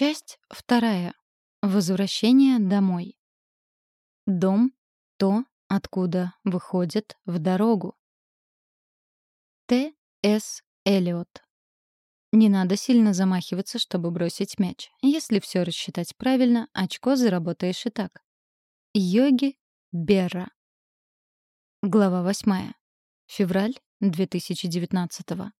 Часть вторая. Возвращение домой. Дом — то, откуда выходит в дорогу. Т. С. Эллиот. Не надо сильно замахиваться, чтобы бросить мяч. Если все рассчитать правильно, очко заработаешь и так. Йоги Берра. Глава восьмая. Февраль 2019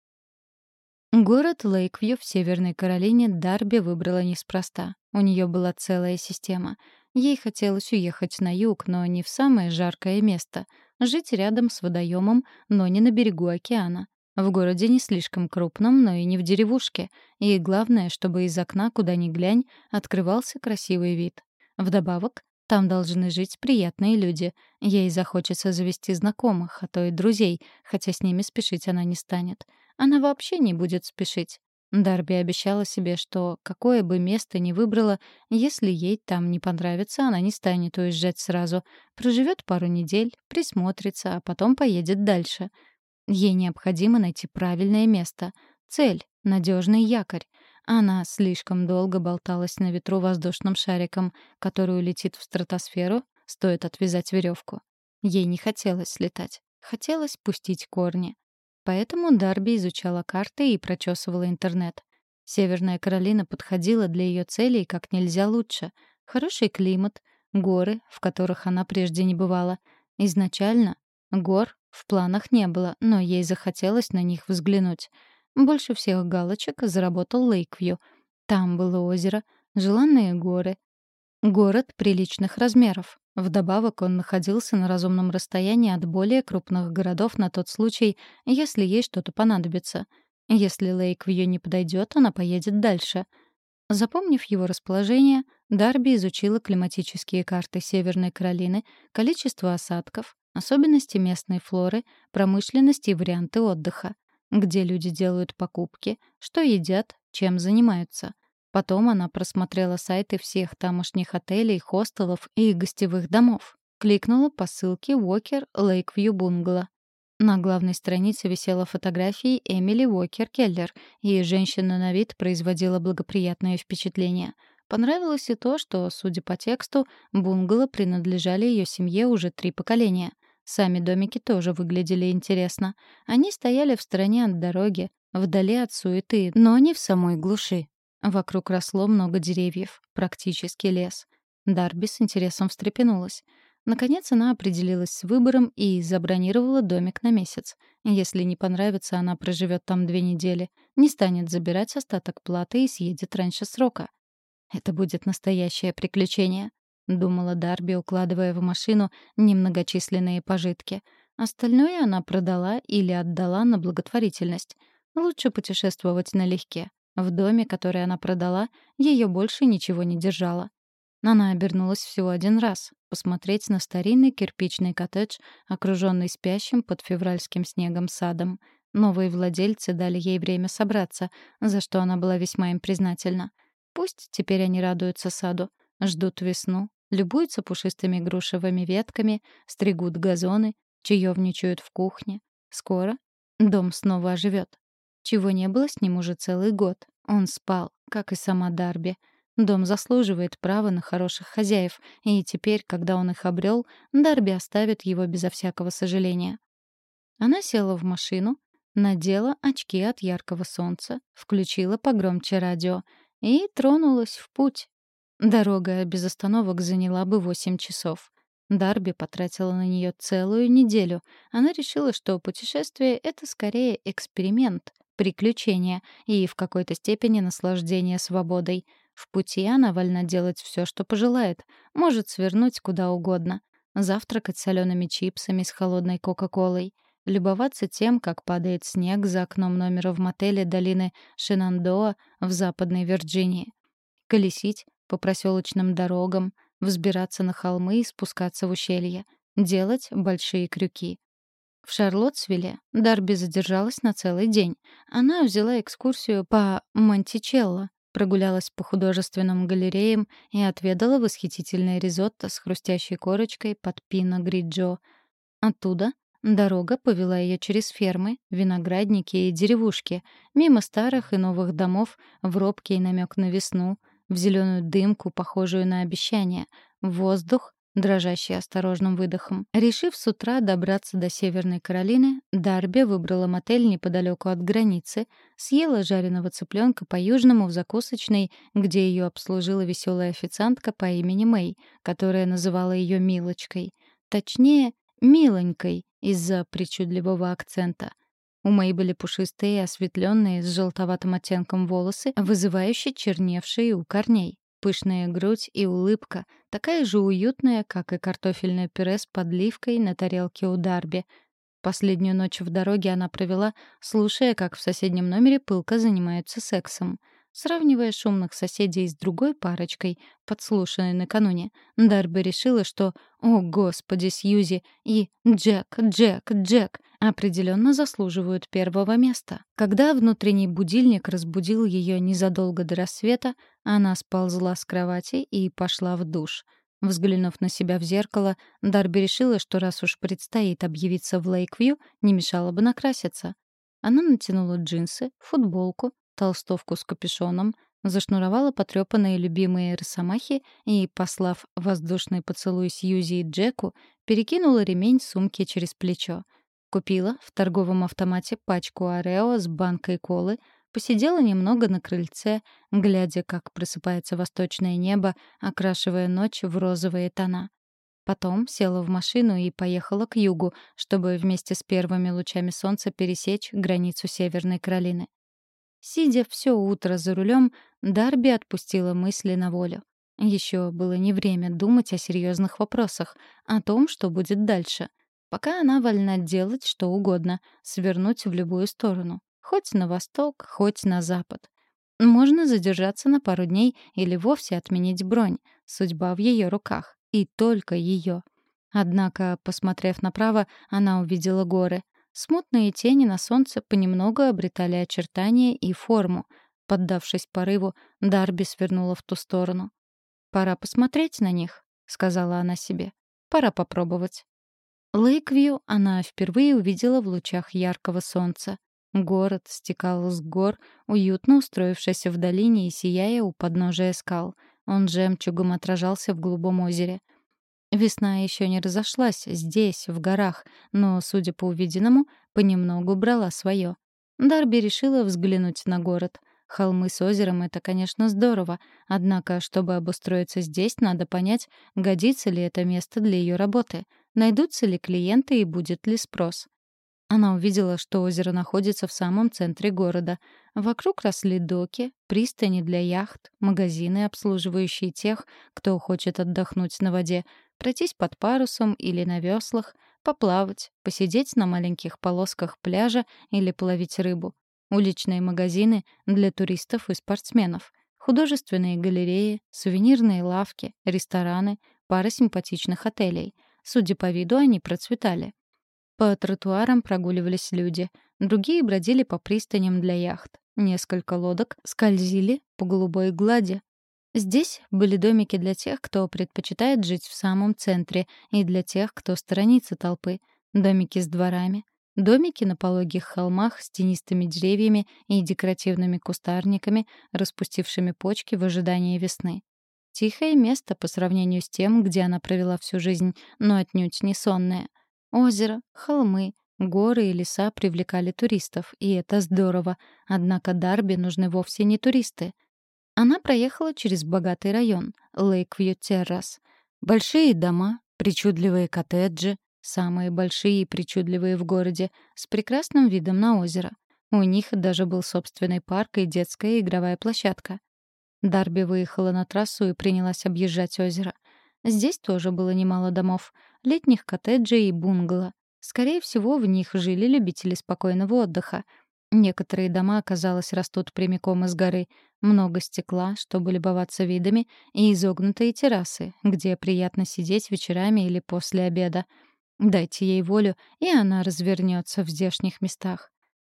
Город Лейквью в Северной Каролине Дарби выбрала неспроста. У нее была целая система. Ей хотелось уехать на юг, но не в самое жаркое место. Жить рядом с водоемом, но не на берегу океана. В городе не слишком крупном, но и не в деревушке. И главное, чтобы из окна, куда ни глянь, открывался красивый вид. Вдобавок, там должны жить приятные люди. Ей захочется завести знакомых, а то и друзей, хотя с ними спешить она не станет. Она вообще не будет спешить. Дарби обещала себе, что какое бы место ни выбрала, если ей там не понравится, она не станет уезжать сразу. Проживет пару недель, присмотрится, а потом поедет дальше. Ей необходимо найти правильное место. Цель — надежный якорь. Она слишком долго болталась на ветру воздушным шариком, который улетит в стратосферу, стоит отвязать веревку. Ей не хотелось летать. Хотелось пустить корни. Поэтому Дарби изучала карты и прочесывала интернет. Северная Каролина подходила для ее целей как нельзя лучше. Хороший климат, горы, в которых она прежде не бывала. Изначально гор в планах не было, но ей захотелось на них взглянуть — больше всех галочек заработал Лейквью. Там было озеро, желанные горы. Город приличных размеров. Вдобавок он находился на разумном расстоянии от более крупных городов на тот случай, если ей что-то понадобится. Если Лейквью не подойдет, она поедет дальше. Запомнив его расположение, Дарби изучила климатические карты Северной Каролины, количество осадков, особенности местной флоры, промышленность и варианты отдыха где люди делают покупки, что едят, чем занимаются. Потом она просмотрела сайты всех тамошних отелей, хостелов и гостевых домов. Кликнула по ссылке Walker Lakeview Bungalow. На главной странице висела фотография Эмили Уокер Келлер, и женщина на вид производила благоприятное впечатление. Понравилось и то, что, судя по тексту, бунгало принадлежали ее семье уже три поколения — Сами домики тоже выглядели интересно. Они стояли в стороне от дороги, вдали от суеты, но не в самой глуши. Вокруг росло много деревьев, практически лес. Дарби с интересом встрепенулась. Наконец она определилась с выбором и забронировала домик на месяц. Если не понравится, она проживет там две недели, не станет забирать остаток платы и съедет раньше срока. Это будет настоящее приключение. — думала Дарби, укладывая в машину немногочисленные пожитки. Остальное она продала или отдала на благотворительность. Лучше путешествовать налегке. В доме, который она продала, ее больше ничего не держало. Она обернулась всего один раз — посмотреть на старинный кирпичный коттедж, окруженный спящим под февральским снегом садом. Новые владельцы дали ей время собраться, за что она была весьма им признательна. Пусть теперь они радуются саду, ждут весну, любуются пушистыми грушевыми ветками, стригут газоны, чаевничают в кухне. Скоро дом снова оживет. Чего не было с ним уже целый год. Он спал, как и сама Дарби. Дом заслуживает права на хороших хозяев, и теперь, когда он их обрел, Дарби оставит его безо всякого сожаления. Она села в машину, надела очки от яркого солнца, включила погромче радио и тронулась в путь, Дорога без остановок заняла бы 8 часов. Дарби потратила на нее целую неделю. Она решила, что путешествие — это скорее эксперимент, приключение и в какой-то степени наслаждение свободой. В пути она вольна делать все, что пожелает, может свернуть куда угодно, завтракать солеными чипсами с холодной кока-колой, любоваться тем, как падает снег за окном номера в мотеле долины Шинандоа в Западной Вирджинии, колесить по проселочным дорогам, взбираться на холмы и спускаться в ущелье, делать большие крюки. В Шарлоттсвилле Дарби задержалась на целый день. Она взяла экскурсию по Монтичелло, прогулялась по художественным галереям и отведала восхитительное ризотто с хрустящей корочкой под пино гриджо. Оттуда дорога повела ее через фермы, виноградники и деревушки, мимо старых и новых домов в робкий намек на весну, в зеленую дымку, похожую на обещание, в воздух, дрожащий осторожным выдохом. Решив с утра добраться до Северной Каролины, Дарби выбрала мотель неподалеку от границы, съела жареного цыпленка по-южному в закусочной, где ее обслужила веселая официантка по имени Мэй, которая называла ее Милочкой. Точнее, Миленькой из-за причудливого акцента. У Мэй были пушистые, осветленные, с желтоватым оттенком волосы, вызывающие черневшие у корней. Пышная грудь и улыбка, такая же уютная, как и картофельное пюре с подливкой на тарелке у Дарби. Последнюю ночь в дороге она провела, слушая, как в соседнем номере пылко занимаются сексом. Сравнивая шумных соседей с другой парочкой, подслушанной накануне, Дарби решила, что «О, Господи, Сьюзи!» и «Джек, Джек, Джек!» определенно заслуживают первого места. Когда внутренний будильник разбудил ее незадолго до рассвета, она сползла с кровати и пошла в душ. Взглянув на себя в зеркало, Дарби решила, что раз уж предстоит объявиться в Лейквью, не мешало бы накраситься. Она натянула джинсы, футболку, толстовку с капюшоном, зашнуровала потрёпанные любимые росомахи и, послав воздушный поцелуй Сьюзи и Джеку, перекинула ремень сумки через плечо. Купила в торговом автомате пачку Орео с банкой колы, посидела немного на крыльце, глядя, как просыпается восточное небо, окрашивая ночь в розовые тона. Потом села в машину и поехала к югу, чтобы вместе с первыми лучами солнца пересечь границу Северной Каролины. Сидя все утро за рулем, Дарби отпустила мысли на волю. Еще было не время думать о серьезных вопросах, о том, что будет дальше. Пока она вольна делать что угодно, свернуть в любую сторону. Хоть на восток, хоть на запад. Можно задержаться на пару дней или вовсе отменить бронь. Судьба в ее руках. И только ее. Однако, посмотрев направо, она увидела горы — Смутные тени на солнце понемногу обретали очертания и форму. Поддавшись порыву, Дарби свернула в ту сторону. «Пора посмотреть на них», — сказала она себе. «Пора попробовать». Лейквью она впервые увидела в лучах яркого солнца. Город стекал с гор, уютно устроившийся в долине и сияя у подножия скал. Он жемчугом отражался в голубом озере — Весна еще не разошлась здесь, в горах, но, судя по увиденному, понемногу брала свое. Дарби решила взглянуть на город. Холмы с озером — это, конечно, здорово, однако, чтобы обустроиться здесь, надо понять, годится ли это место для ее работы, найдутся ли клиенты и будет ли спрос. Она увидела, что озеро находится в самом центре города. Вокруг росли доки, пристани для яхт, магазины, обслуживающие тех, кто хочет отдохнуть на воде, пройтись под парусом или на веслах, поплавать, посидеть на маленьких полосках пляжа или половить рыбу. Уличные магазины для туристов и спортсменов. Художественные галереи, сувенирные лавки, рестораны, пара симпатичных отелей. Судя по виду, они процветали. По тротуарам прогуливались люди. Другие бродили по пристаням для яхт. Несколько лодок скользили по голубой глади. Здесь были домики для тех, кто предпочитает жить в самом центре, и для тех, кто сторонится толпы. Домики с дворами. Домики на пологих холмах с тенистыми деревьями и декоративными кустарниками, распустившими почки в ожидании весны. Тихое место по сравнению с тем, где она провела всю жизнь, но отнюдь не сонное. Озеро, холмы, горы и леса привлекали туристов, и это здорово. Однако Дарби нужны вовсе не туристы. Она проехала через богатый район — Лейквью Террас. Большие дома, причудливые коттеджи, самые большие и причудливые в городе, с прекрасным видом на озеро. У них даже был собственный парк и детская игровая площадка. Дарби выехала на трассу и принялась объезжать озеро — Здесь тоже было немало домов, летних коттеджей и бунгало. Скорее всего, в них жили любители спокойного отдыха. Некоторые дома, казалось, растут прямиком из горы. Много стекла, чтобы любоваться видами, и изогнутые террасы, где приятно сидеть вечерами или после обеда. Дайте ей волю, и она развернется в здешних местах.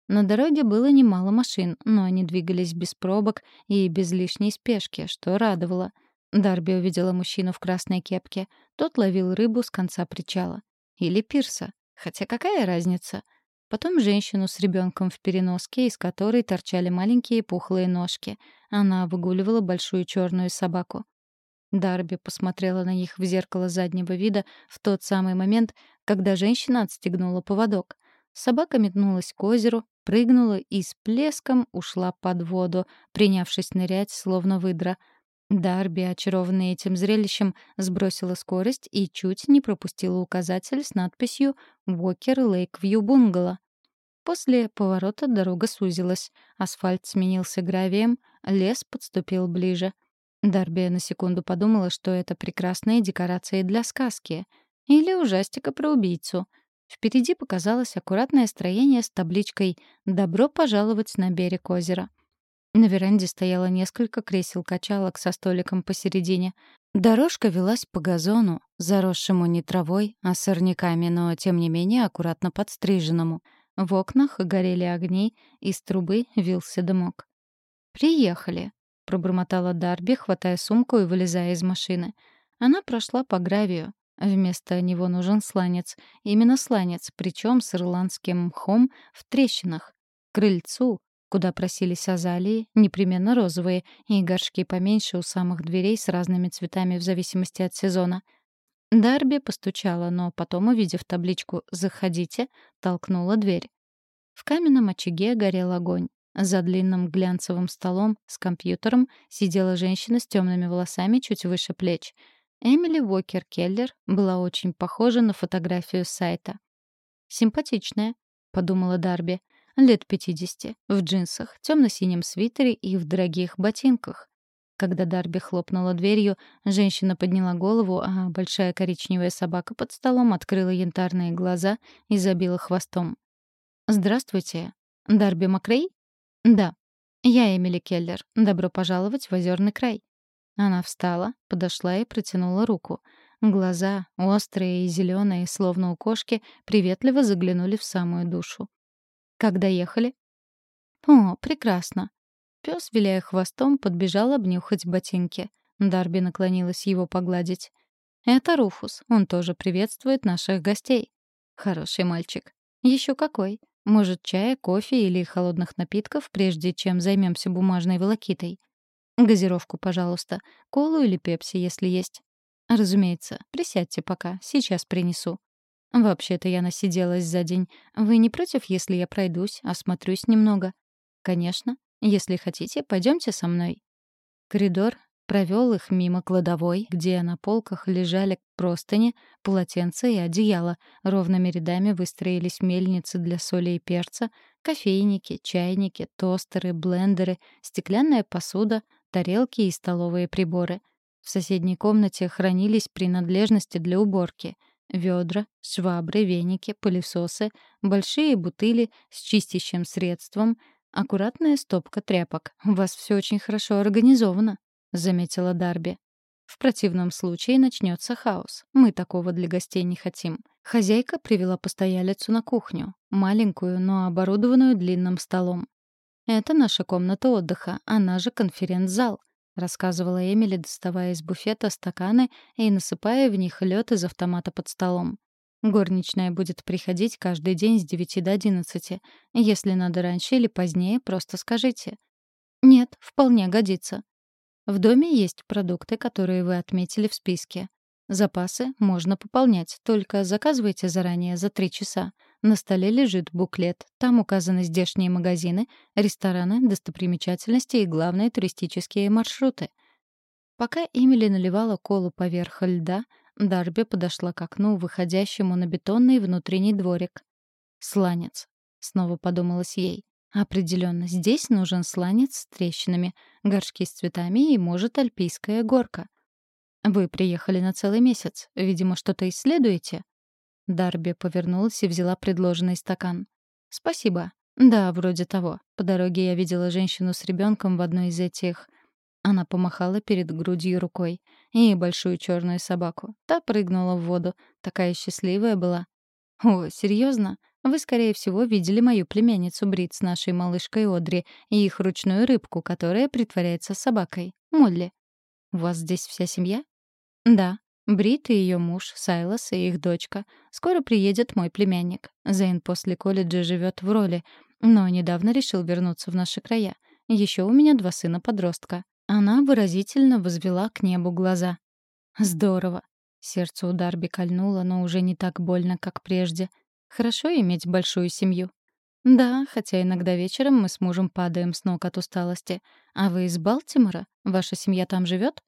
На дороге было немало машин, но они двигались без пробок и без лишней спешки, что радовало — Дарби увидела мужчину в красной кепке. Тот ловил рыбу с конца причала. Или пирса. Хотя какая разница? Потом женщину с ребенком в переноске, из которой торчали маленькие пухлые ножки. она выгуливала большую черную собаку. Дарби посмотрела на них в зеркало заднего вида в тот самый момент, когда женщина отстегнула поводок. Собака метнулась к озеру, прыгнула и с плеском ушла под воду, принявшись нырять, словно выдра. Дарби, очарованный этим зрелищем, сбросила скорость и чуть не пропустила указатель с надписью «Уокер Лейквью Бунгало». После поворота дорога сузилась, асфальт сменился гравием, лес подступил ближе. Дарби на секунду подумала, что это прекрасные декорации для сказки. Или ужастика про убийцу. Впереди показалось аккуратное строение с табличкой «Добро пожаловать на берег озера». На веранде стояло несколько кресел-качалок со столиком посередине. Дорожка велась по газону, заросшему не травой, а сорняками, но, тем не менее, аккуратно подстриженному. В окнах горели огни, из трубы вился дымок. «Приехали», — пробормотала Дарби, хватая сумку и вылезая из машины. Она прошла по гравию. Вместо него нужен сланец. Именно сланец, причем с ирландским мхом в трещинах. Крыльцу, куда просились азалии, непременно розовые, и горшки поменьше у самых дверей с разными цветами в зависимости от сезона. Дарби постучала, но потом, увидев табличку «Заходите», толкнула дверь. В каменном очаге горел огонь. За длинным глянцевым столом с компьютером сидела женщина с темными волосами чуть выше плеч. Эмили Уокер-Келлер была очень похожа на фотографию сайта. «Симпатичная», — подумала Дарби. «Лет 50, в джинсах, темно-синем свитере и в дорогих ботинках». Когда Дарби хлопнула дверью, женщина подняла голову, а большая коричневая собака под столом открыла янтарные глаза и забила хвостом. «Здравствуйте. Дарби Макрей?» «Да. Я Эмили Келлер. Добро пожаловать в Озерный край». Она встала, подошла и протянула руку. Глаза, острые и зеленые, словно у кошки, приветливо заглянули в самую душу. «Как доехали?» «О, прекрасно». Пёс, виляя хвостом, подбежал обнюхать ботинки. Дарби наклонилась его погладить. «Это Руфус. Он тоже приветствует наших гостей». «Хороший мальчик». Еще какой. Может, чая, кофе или холодных напитков, прежде чем займемся бумажной волокитой? Газировку, пожалуйста. Колу или пепси, если есть. Разумеется. Присядьте пока. Сейчас принесу. Вообще-то я насиделась за день. Вы не против, если я пройдусь, осмотрюсь немного? Конечно. Если хотите, пойдемте со мной. Коридор провел их мимо кладовой, где на полках лежали простыни, полотенца и одеяла. Ровными рядами выстроились мельницы для соли и перца, кофейники, чайники, тостеры, блендеры, стеклянная посуда, тарелки и столовые приборы. В соседней комнате хранились принадлежности для уборки — ведра, швабры, веники, пылесосы, большие бутыли с чистящим средством, аккуратная стопка тряпок. У вас все очень хорошо организовано. — заметила Дарби. «В противном случае начнется хаос. Мы такого для гостей не хотим». Хозяйка привела постоялицу на кухню, маленькую, но оборудованную длинным столом. «Это наша комната отдыха, она же конференц-зал», — рассказывала Эмили, доставая из буфета стаканы и насыпая в них лед из автомата под столом. Горничная будет приходить каждый день с 9 до 11. Если надо раньше или позднее, просто скажите. «Нет, вполне годится», в доме есть продукты, которые вы отметили в списке. Запасы можно пополнять, только заказывайте заранее за три часа. На столе лежит буклет. Там указаны здешние магазины, рестораны, достопримечательности и главные туристические маршруты. Пока Эмили наливала колу поверх льда, Дарби подошла к окну, выходящему на бетонный внутренний дворик. «Сланец», — снова подумалось ей. Определенно, здесь нужен сланец с трещинами, горшки с цветами и, может, альпийская горка. Вы приехали на целый месяц. Видимо, что-то исследуете? Дарби повернулась и взяла предложенный стакан. Спасибо. Да, вроде того. По дороге я видела женщину с ребенком в одной из этих... Она помахала перед грудью рукой. И большую черную собаку. Та прыгнула в воду. Такая счастливая была. О, серьезно? Вы, скорее всего, видели мою племянницу Брит с нашей малышкой Одри и их ручную рыбку, которая притворяется собакой, Молли. У вас здесь вся семья? Да. Брит и ее муж, Сайлас и их дочка. Скоро приедет мой племянник. Зейн после колледжа живет в роли, но недавно решил вернуться в наши края. Еще у меня два сына-подростка». Она выразительно возвела к небу глаза. «Здорово». Сердце у Дарби кольнуло, но уже не так больно, как прежде. «Хорошо иметь большую семью». «Да, хотя иногда вечером мы с мужем падаем с ног от усталости. А вы из Балтимора? Ваша семья там живет?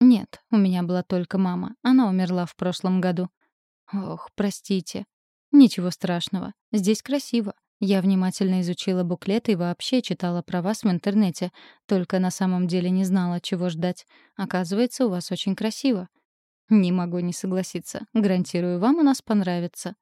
«Нет, у меня была только мама. Она умерла в прошлом году». «Ох, простите». «Ничего страшного. Здесь красиво. Я внимательно изучила буклеты и вообще читала про вас в интернете, только на самом деле не знала, чего ждать. Оказывается, у вас очень красиво». «Не могу не согласиться. Гарантирую, вам у нас понравится».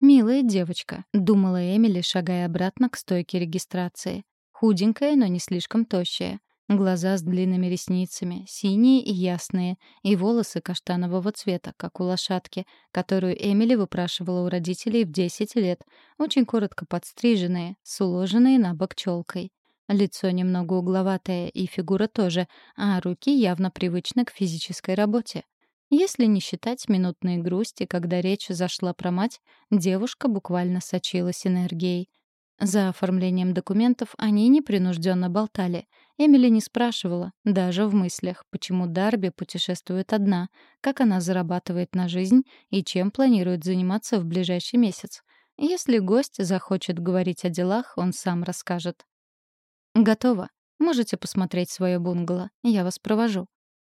«Милая девочка», — думала Эмили, шагая обратно к стойке регистрации. Худенькая, но не слишком тощая. Глаза с длинными ресницами, синие и ясные, и волосы каштанового цвета, как у лошадки, которую Эмили выпрашивала у родителей в 10 лет, очень коротко подстриженные, с уложенной на бок челкой. Лицо немного угловатое, и фигура тоже, а руки явно привычны к физической работе. Если не считать минутной грусти, когда речь зашла про мать, девушка буквально сочилась энергией. За оформлением документов они непринужденно болтали. Эмили не спрашивала, даже в мыслях, почему Дарби путешествует одна, как она зарабатывает на жизнь и чем планирует заниматься в ближайший месяц. Если гость захочет говорить о делах, он сам расскажет. «Готово. Можете посмотреть свое бунгало. Я вас провожу».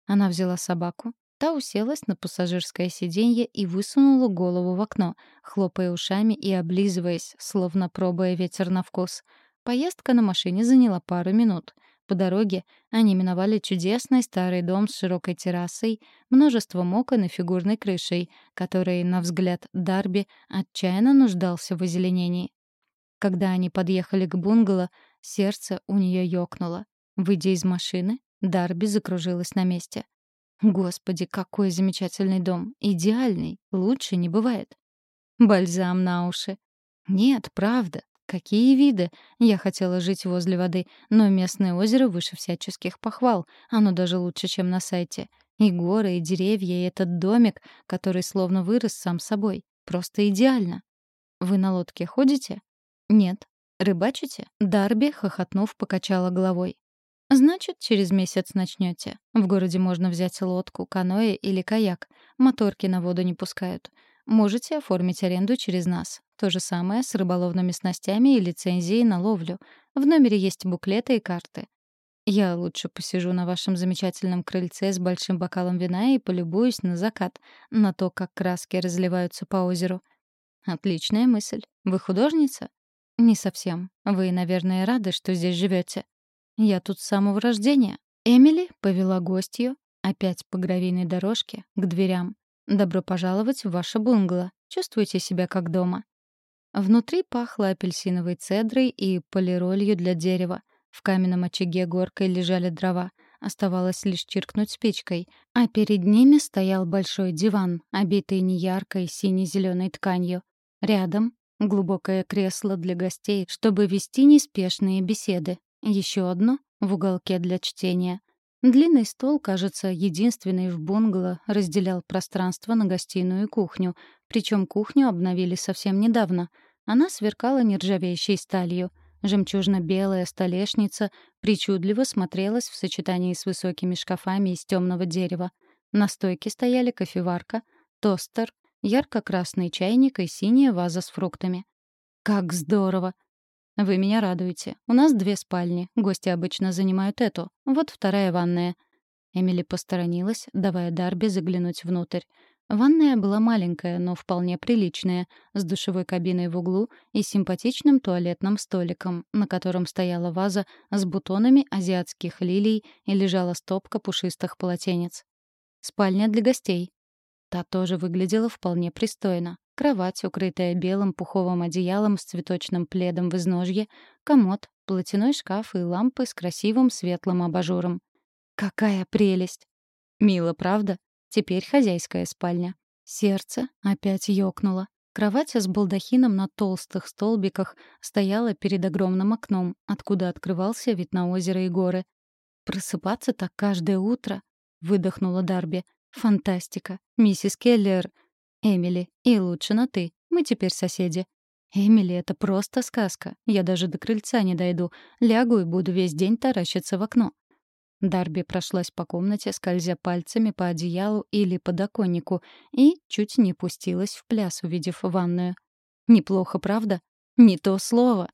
Она взяла собаку, Та уселась на пассажирское сиденье и высунула голову в окно, хлопая ушами и облизываясь, словно пробуя ветер на вкус. Поездка на машине заняла пару минут. По дороге они миновали чудесный старый дом с широкой террасой, множеством окон и фигурной крышей, который, на взгляд Дарби, отчаянно нуждался в озеленении. Когда они подъехали к бунгало, сердце у нее ёкнуло. Выйдя из машины, Дарби закружилась на месте. Господи, какой замечательный дом. Идеальный. Лучше не бывает. Бальзам на уши. Нет, правда. Какие виды? Я хотела жить возле воды, но местное озеро выше всяческих похвал. Оно даже лучше, чем на сайте. И горы, и деревья, и этот домик, который словно вырос сам собой. Просто идеально. Вы на лодке ходите? Нет. Рыбачите? Дарби, хохотнув, покачала головой. Значит, через месяц начнете. В городе можно взять лодку, каноэ или каяк. Моторки на воду не пускают. Можете оформить аренду через нас. То же самое с рыболовными снастями и лицензией на ловлю. В номере есть буклеты и карты. Я лучше посижу на вашем замечательном крыльце с большим бокалом вина и полюбуюсь на закат, на то, как краски разливаются по озеру. Отличная мысль. Вы художница? Не совсем. Вы, наверное, рады, что здесь живете. Я тут с самого рождения. Эмили повела гостью, опять по гравийной дорожке, к дверям. Добро пожаловать в ваше бунгало. Чувствуйте себя как дома. Внутри пахло апельсиновой цедрой и полиролью для дерева. В каменном очаге горкой лежали дрова. Оставалось лишь чиркнуть спичкой. А перед ними стоял большой диван, обитый неяркой сине-зеленой тканью. Рядом — глубокое кресло для гостей, чтобы вести неспешные беседы. Еще одно в уголке для чтения. Длинный стол, кажется, единственный в бунгало, разделял пространство на гостиную и кухню. Причем кухню обновили совсем недавно. Она сверкала нержавеющей сталью. Жемчужно-белая столешница причудливо смотрелась в сочетании с высокими шкафами из темного дерева. На стойке стояли кофеварка, тостер, ярко-красный чайник и синяя ваза с фруктами. «Как здорово!» «Вы меня радуете. У нас две спальни. Гости обычно занимают эту. Вот вторая ванная». Эмили посторонилась, давая Дарби заглянуть внутрь. Ванная была маленькая, но вполне приличная, с душевой кабиной в углу и симпатичным туалетным столиком, на котором стояла ваза с бутонами азиатских лилий и лежала стопка пушистых полотенец. Спальня для гостей. Та тоже выглядела вполне пристойно. Кровать, укрытая белым пуховым одеялом с цветочным пледом в изножье, комод, платяной шкаф и лампы с красивым светлым абажуром. Какая прелесть! Мило, правда? Теперь хозяйская спальня. Сердце опять ёкнуло. Кровать с балдахином на толстых столбиках стояла перед огромным окном, откуда открывался вид на озеро и горы. «Просыпаться так каждое утро?» — выдохнула Дарби. «Фантастика! Миссис Келлер, Эмили, и лучше на «ты». Мы теперь соседи». «Эмили, это просто сказка. Я даже до крыльца не дойду. Лягу и буду весь день таращиться в окно». Дарби прошлась по комнате, скользя пальцами по одеялу или подоконнику, и чуть не пустилась в пляс, увидев ванную. «Неплохо, правда? Не то слово!»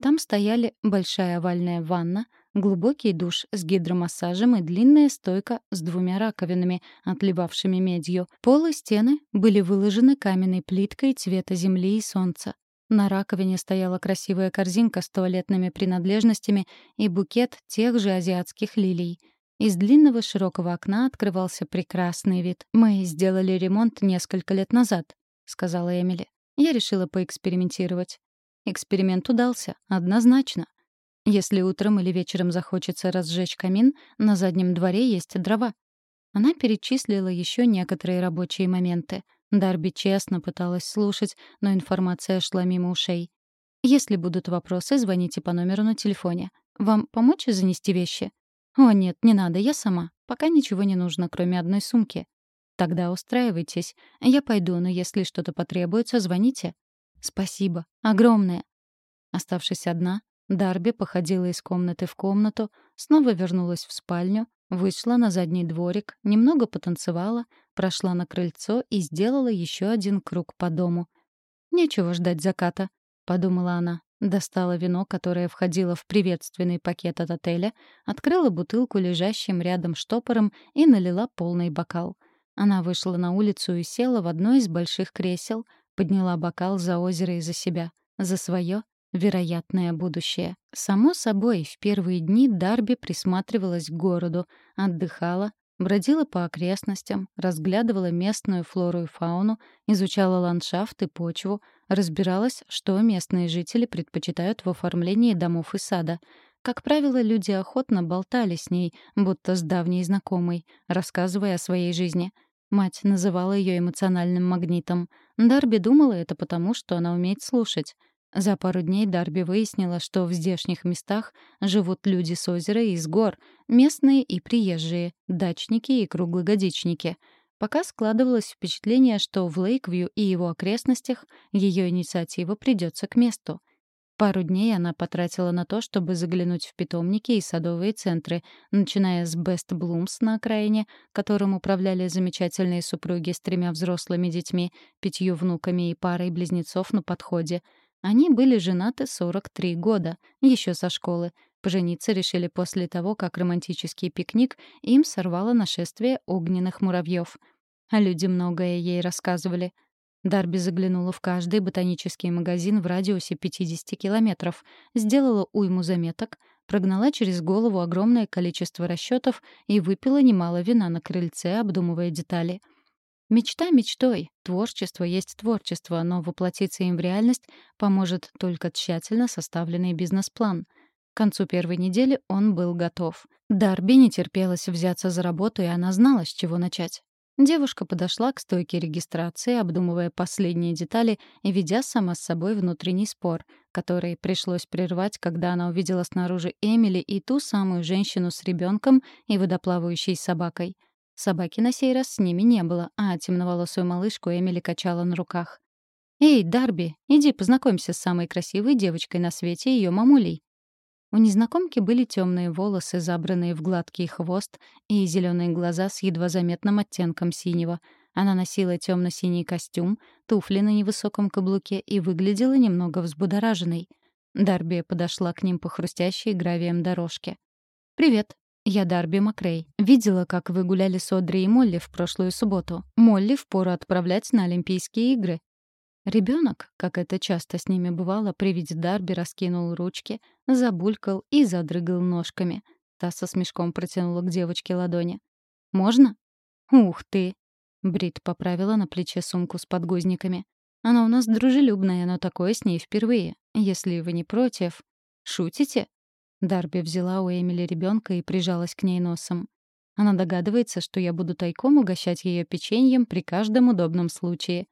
Там стояли большая овальная ванна, глубокий душ с гидромассажем и длинная стойка с двумя раковинами, отливавшими медью. Пол и стены были выложены каменной плиткой цвета земли и солнца. На раковине стояла красивая корзинка с туалетными принадлежностями и букет тех же азиатских лилий. Из длинного широкого окна открывался прекрасный вид. «Мы сделали ремонт несколько лет назад», — сказала Эмили. Я решила поэкспериментировать. Эксперимент удался, однозначно. Если утром или вечером захочется разжечь камин, на заднем дворе есть дрова. Она перечислила еще некоторые рабочие моменты. Дарби честно пыталась слушать, но информация шла мимо ушей. «Если будут вопросы, звоните по номеру на телефоне. Вам помочь занести вещи?» «О, нет, не надо, я сама. Пока ничего не нужно, кроме одной сумки». «Тогда устраивайтесь. Я пойду, но если что-то потребуется, звоните». «Спасибо. Огромное». Оставшись одна, Дарби походила из комнаты в комнату, снова вернулась в спальню, вышла на задний дворик, немного потанцевала, прошла на крыльцо и сделала еще один круг по дому. «Нечего ждать заката», — подумала она. Достала вино, которое входило в приветственный пакет от отеля, открыла бутылку лежащим рядом штопором и налила полный бокал. Она вышла на улицу и села в одно из больших кресел — подняла бокал за озеро и за себя, за свое вероятное будущее. Само собой, в первые дни Дарби присматривалась к городу, отдыхала, бродила по окрестностям, разглядывала местную флору и фауну, изучала ландшафт и почву, разбиралась, что местные жители предпочитают в оформлении домов и сада. Как правило, люди охотно болтали с ней, будто с давней знакомой, рассказывая о своей жизни — Мать называла ее эмоциональным магнитом. Дарби думала это потому, что она умеет слушать. За пару дней Дарби выяснила, что в здешних местах живут люди с озера и с гор, местные и приезжие, дачники и круглогодичники. Пока складывалось впечатление, что в Лейквью и его окрестностях ее инициатива придется к месту. Пару дней она потратила на то, чтобы заглянуть в питомники и садовые центры, начиная с Best Blooms на окраине, которым управляли замечательные супруги с тремя взрослыми детьми, пятью внуками и парой близнецов на подходе. Они были женаты 43 года, еще со школы. Пожениться решили после того, как романтический пикник им сорвало нашествие огненных муравьев. А люди многое ей рассказывали — Дарби заглянула в каждый ботанический магазин в радиусе 50 километров, сделала уйму заметок, прогнала через голову огромное количество расчетов и выпила немало вина на крыльце, обдумывая детали. Мечта мечтой, творчество есть творчество, но воплотиться им в реальность поможет только тщательно составленный бизнес-план. К концу первой недели он был готов. Дарби не терпелось взяться за работу, и она знала, с чего начать. Девушка подошла к стойке регистрации, обдумывая последние детали и ведя сама с собой внутренний спор, который пришлось прервать, когда она увидела снаружи Эмили и ту самую женщину с ребенком и водоплавающей собакой. Собаки на сей раз с ними не было, а темноволосую малышку Эмили качала на руках. «Эй, Дарби, иди познакомься с самой красивой девочкой на свете, ее мамулей», у незнакомки были темные волосы, забранные в гладкий хвост, и зеленые глаза с едва заметным оттенком синего. Она носила темно-синий костюм, туфли на невысоком каблуке и выглядела немного взбудораженной. Дарби подошла к ним по хрустящей гравием дорожке. «Привет, я Дарби Макрей. Видела, как вы гуляли с Одри и Молли в прошлую субботу. Молли впору отправлять на Олимпийские игры. Ребенок, как это часто с ними бывало, при виде Дарби раскинул ручки, забулькал и задрыгал ножками. Та со смешком протянула к девочке ладони. «Можно?» «Ух ты!» Брит поправила на плече сумку с подгузниками. «Она у нас дружелюбная, но такое с ней впервые. Если вы не против...» «Шутите?» Дарби взяла у Эмили ребенка и прижалась к ней носом. Она догадывается, что я буду тайком угощать ее печеньем при каждом удобном случае.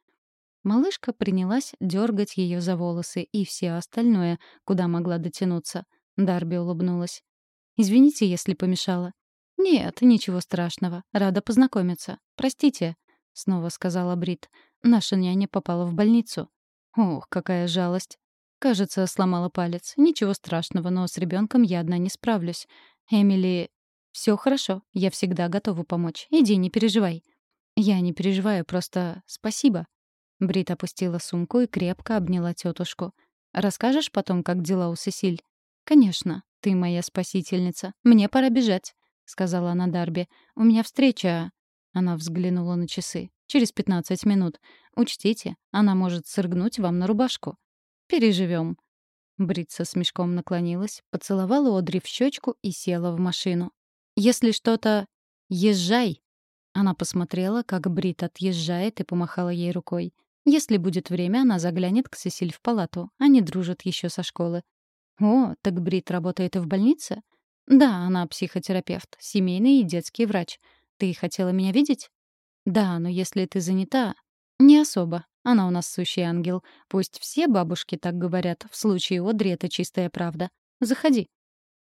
Малышка принялась дергать ее за волосы и все остальное, куда могла дотянуться. Дарби улыбнулась. «Извините, если помешала». «Нет, ничего страшного. Рада познакомиться. Простите», — снова сказала Брит. «Наша няня попала в больницу». Ох, какая жалость. Кажется, сломала палец. Ничего страшного, но с ребенком я одна не справлюсь. Эмили... Все хорошо, я всегда готова помочь. Иди, не переживай. Я не переживаю, просто спасибо. Брит опустила сумку и крепко обняла тетушку. Расскажешь потом, как дела у Сесиль? Конечно, ты моя спасительница. Мне пора бежать, сказала она Дарби. У меня встреча. Она взглянула на часы. Через пятнадцать минут. Учтите, она может сыргнуть вам на рубашку. Переживем. Брит со смешком наклонилась, поцеловала Одри в щечку и села в машину. «Если что-то... Езжай!» Она посмотрела, как Брит отъезжает, и помахала ей рукой. Если будет время, она заглянет к Сесиль в палату. Они дружат еще со школы. «О, так Брит работает и в больнице?» «Да, она психотерапевт, семейный и детский врач. Ты хотела меня видеть?» «Да, но если ты занята...» «Не особо. Она у нас сущий ангел. Пусть все бабушки так говорят. В случае Одри это чистая правда. Заходи».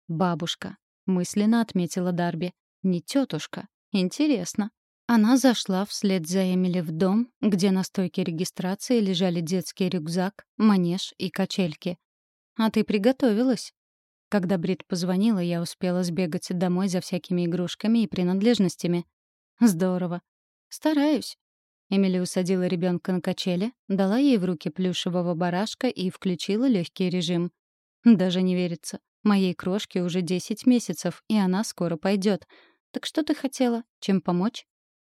«Бабушка», — мысленно отметила Дарби. «Не тетушка. Интересно». Она зашла вслед за Эмили в дом, где на стойке регистрации лежали детский рюкзак, манеж и качельки. «А ты приготовилась?» Когда Брит позвонила, я успела сбегать домой за всякими игрушками и принадлежностями. «Здорово. Стараюсь». Эмили усадила ребенка на качели, дала ей в руки плюшевого барашка и включила легкий режим. Даже не верится. Моей крошке уже 10 месяцев, и она скоро пойдет. Так что ты хотела? Чем помочь?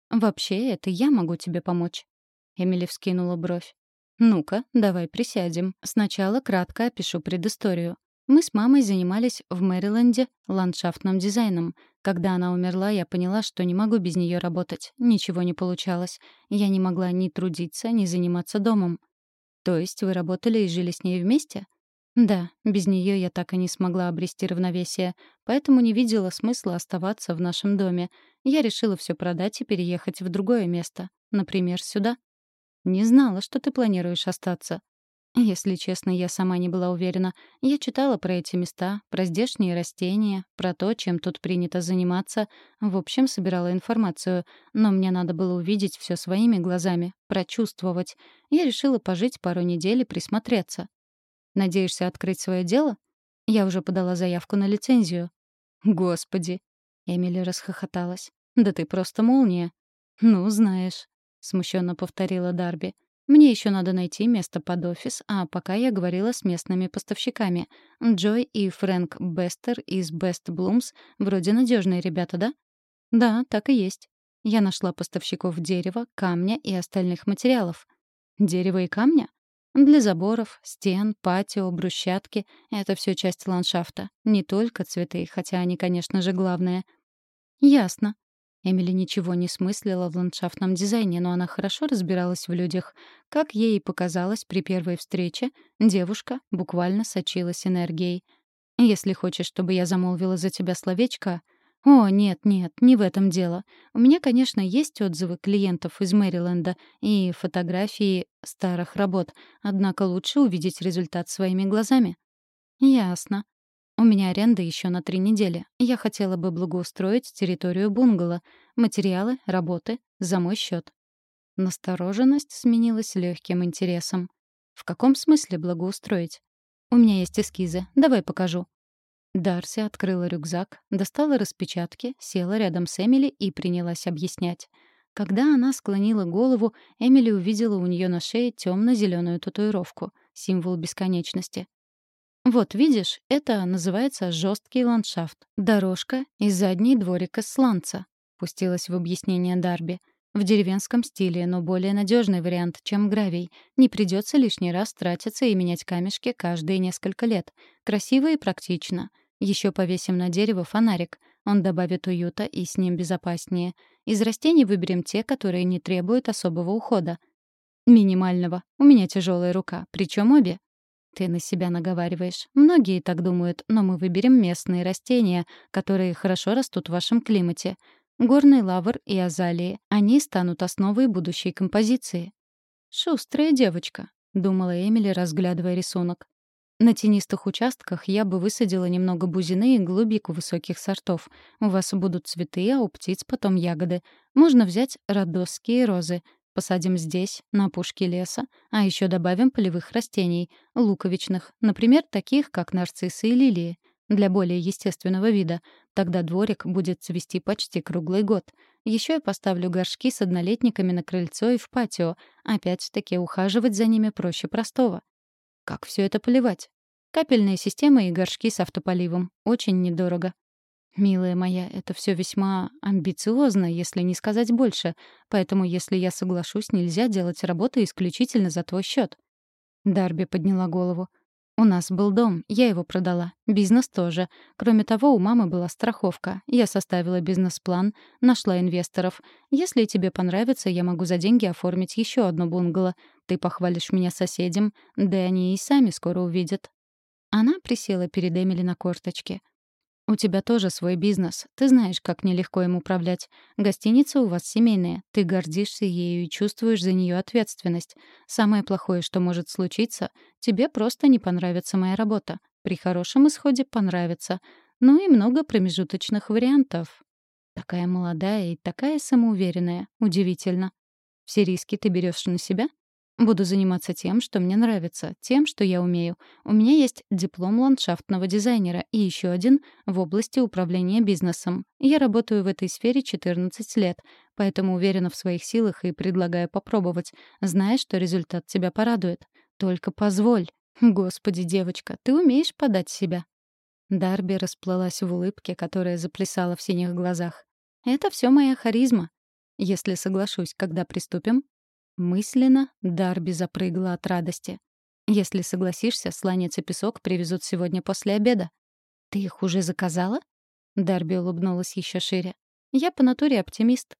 Вообще, это я могу тебе помочь. Эмили вскинула бровь. «Ну-ка, давай присядем. Сначала кратко опишу предысторию. Мы с мамой занимались в Мэриленде ландшафтным дизайном. Когда она умерла, я поняла, что не могу без нее работать. Ничего не получалось. Я не могла ни трудиться, ни заниматься домом. То есть вы работали и жили с ней вместе? Да, без нее я так и не смогла обрести равновесие, поэтому не видела смысла оставаться в нашем доме. Я решила все продать и переехать в другое место, например, сюда. Не знала, что ты планируешь остаться. Если честно, я сама не была уверена. Я читала про эти места, про здешние растения, про то, чем тут принято заниматься. В общем, собирала информацию. Но мне надо было увидеть все своими глазами, прочувствовать. Я решила пожить пару недель и присмотреться. Надеешься открыть свое дело? Я уже подала заявку на лицензию. Господи. Эмили расхохоталась. Да ты просто молния. Ну, знаешь, смущенно повторила Дарби. Мне еще надо найти место под офис, а пока я говорила с местными поставщиками. Джой и Фрэнк Бестер из Best Blooms вроде надежные ребята, да? Да, так и есть. Я нашла поставщиков дерева, камня и остальных материалов. Дерево и камня? Для заборов, стен, патио, брусчатки — это все часть ландшафта. Не только цветы, хотя они, конечно же, главное. Ясно. Эмили ничего не смыслила в ландшафтном дизайне, но она хорошо разбиралась в людях. Как ей и показалось при первой встрече, девушка буквально сочилась энергией. «Если хочешь, чтобы я замолвила за тебя словечко...» «О, нет, нет, не в этом дело. У меня, конечно, есть отзывы клиентов из Мэриленда и фотографии старых работ, однако лучше увидеть результат своими глазами». «Ясно. У меня аренда еще на три недели. Я хотела бы благоустроить территорию бунгало. Материалы, работы за мой счет. Настороженность сменилась легким интересом. В каком смысле благоустроить? У меня есть эскизы. Давай покажу. Дарси открыла рюкзак, достала распечатки, села рядом с Эмили и принялась объяснять. Когда она склонила голову, Эмили увидела у нее на шее темно-зеленую татуировку — символ бесконечности. Вот видишь, это называется жесткий ландшафт. Дорожка и задний дворик из сланца. Пустилась в объяснение Дарби. В деревенском стиле, но более надежный вариант, чем гравий. Не придется лишний раз тратиться и менять камешки каждые несколько лет. Красиво и практично. Еще повесим на дерево фонарик. Он добавит уюта и с ним безопаснее. Из растений выберем те, которые не требуют особого ухода. Минимального. У меня тяжелая рука, причем обе. Ты на себя наговариваешь. Многие так думают, но мы выберем местные растения, которые хорошо растут в вашем климате. Горный лавр и азалии. Они станут основой будущей композиции. «Шустрая девочка», — думала Эмили, разглядывая рисунок. На тенистых участках я бы высадила немного бузины и голубику высоких сортов. У вас будут цветы, а у птиц потом ягоды. Можно взять родосские розы. Посадим здесь, на опушке леса, а еще добавим полевых растений, луковичных, например, таких, как нарциссы и лилии, для более естественного вида. Тогда дворик будет цвести почти круглый год. Еще я поставлю горшки с однолетниками на крыльцо и в патио. Опять-таки ухаживать за ними проще простого. Как все это поливать? Капельная система и горшки с автополивом. Очень недорого. «Милая моя, это все весьма амбициозно, если не сказать больше, поэтому если я соглашусь, нельзя делать работу исключительно за твой счет. Дарби подняла голову. «У нас был дом, я его продала. Бизнес тоже. Кроме того, у мамы была страховка. Я составила бизнес-план, нашла инвесторов. Если тебе понравится, я могу за деньги оформить еще одно бунгало. Ты похвалишь меня соседям, да они и сами скоро увидят». Она присела перед Эмили на корточке. «У тебя тоже свой бизнес. Ты знаешь, как нелегко им управлять. Гостиница у вас семейная. Ты гордишься ею и чувствуешь за нее ответственность. Самое плохое, что может случиться, тебе просто не понравится моя работа. При хорошем исходе понравится. Ну и много промежуточных вариантов. Такая молодая и такая самоуверенная. Удивительно. Все риски ты берешь на себя? Буду заниматься тем, что мне нравится, тем, что я умею. У меня есть диплом ландшафтного дизайнера и еще один в области управления бизнесом. Я работаю в этой сфере 14 лет, поэтому уверена в своих силах и предлагаю попробовать, зная, что результат тебя порадует. Только позволь. Господи, девочка, ты умеешь подать себя. Дарби расплылась в улыбке, которая заплясала в синих глазах. Это все моя харизма. Если соглашусь, когда приступим, Мысленно Дарби запрыгала от радости. «Если согласишься, сланец и песок привезут сегодня после обеда». «Ты их уже заказала?» Дарби улыбнулась еще шире. «Я по натуре оптимист.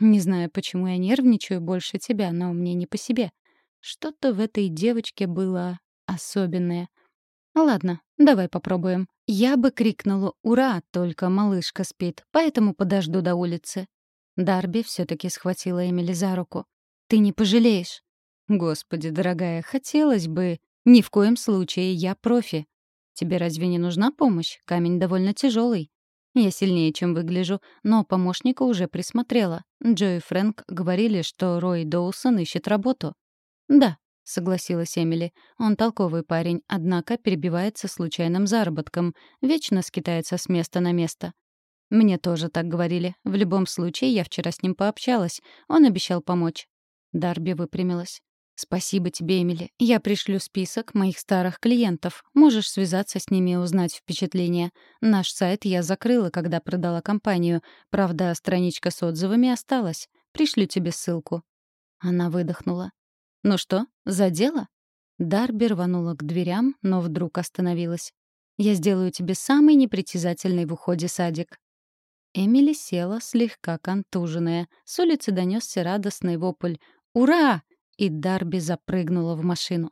Не знаю, почему я нервничаю больше тебя, но мне не по себе. Что-то в этой девочке было особенное. Ладно, давай попробуем. Я бы крикнула «Ура!», только малышка спит, поэтому подожду до улицы». Дарби все таки схватила Эмили за руку. Ты не пожалеешь. Господи, дорогая, хотелось бы. Ни в коем случае, я профи. Тебе разве не нужна помощь? Камень довольно тяжелый. Я сильнее, чем выгляжу, но помощника уже присмотрела. Джо и Фрэнк говорили, что Рой Доусон ищет работу. «Да», — согласилась Эмили. «Он толковый парень, однако перебивается случайным заработком, вечно скитается с места на место. Мне тоже так говорили. В любом случае, я вчера с ним пообщалась. Он обещал помочь. Дарби выпрямилась. «Спасибо тебе, Эмили. Я пришлю список моих старых клиентов. Можешь связаться с ними и узнать впечатления. Наш сайт я закрыла, когда продала компанию. Правда, страничка с отзывами осталась. Пришлю тебе ссылку». Она выдохнула. «Ну что, за дело?» Дарби рванула к дверям, но вдруг остановилась. «Я сделаю тебе самый непритязательный в уходе садик». Эмили села, слегка контуженная. С улицы донесся радостный вопль. «Ура!» И Дарби запрыгнула в машину.